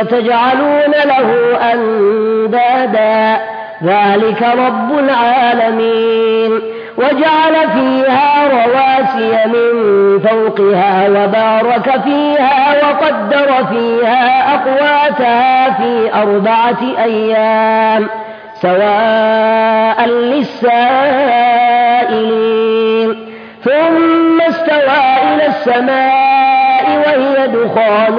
وتجعلون له أندادا. ذلك رب العالمين. وجعل فيها رواسي من فوقها وبارك فيها وقدر فيها أقواتها في أربعة أيام. سواء للسائلين. ثم استوى إلى السماء وهي دخان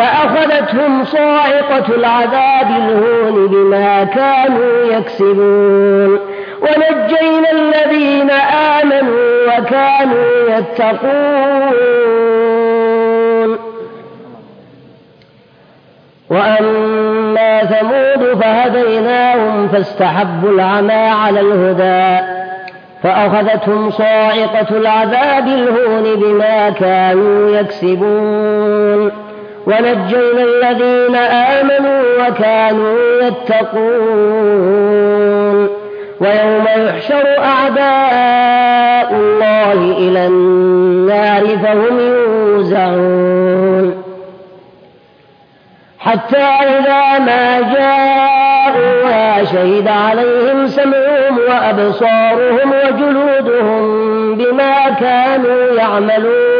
فأخذتهم صاعقة العذاب الهون بما كانوا يكسبون. ونجينا الذين آمنوا وكانوا يتقون. وأما ثمود فهديناهم فاستحبوا العمى على الهدى. فأخذتهم صاعقة العذاب الهون بما كانوا يكسبون. ونجينا الذين آمنوا وكانوا يتقون. ويوم يحشر أعداء الله إلى النار فهم يوزعون. حتى إذا ما جاءوها شهد عليهم سمعهم وأبصارهم وجلودهم بما كانوا يعملون.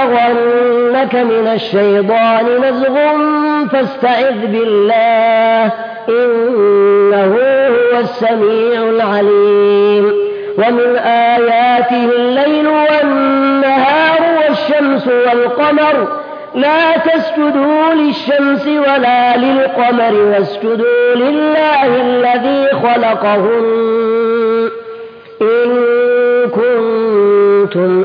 ينزغنك من الشيطان نزغ فاستعذ بالله إنه هو السميع العليم. ومن آياته الليل والنهار والشمس والقمر. لا تسجدوا للشمس ولا للقمر واسجدوا لله الذي خلقهن. إن كنتم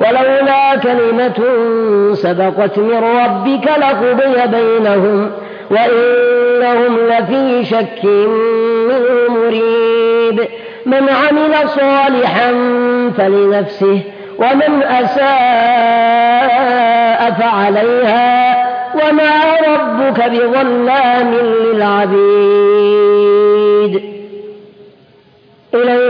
ولولا كلمة سبقت من ربك لقضي بينهم وإنهم لفي شك منه مريب. من عمل صالحا فلنفسه ومن أساء فعليها وما ربك بظلام للعبيد. إليه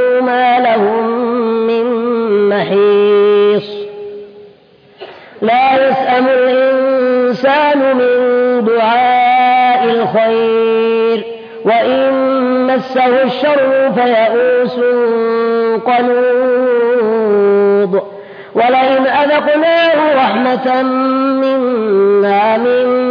لهم من محيص لا يسأم الإنسان من دعاء الخير وإن مسه الشر فيئوس قنوض ولئن أذقناه رحمة منا من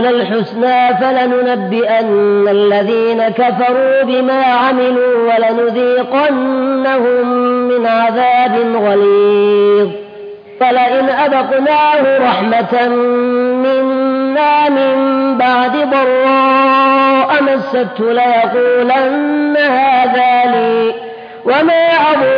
للحسنى فلننبئن الذين كفروا بما عملوا ولنذيقنهم من عذاب غليظ. فلئن أذقناه رحمة منا من بعد ضراء مسته ليقولن هذا لي وما أظن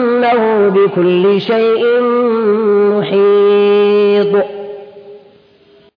إنه بكل شيء محيط.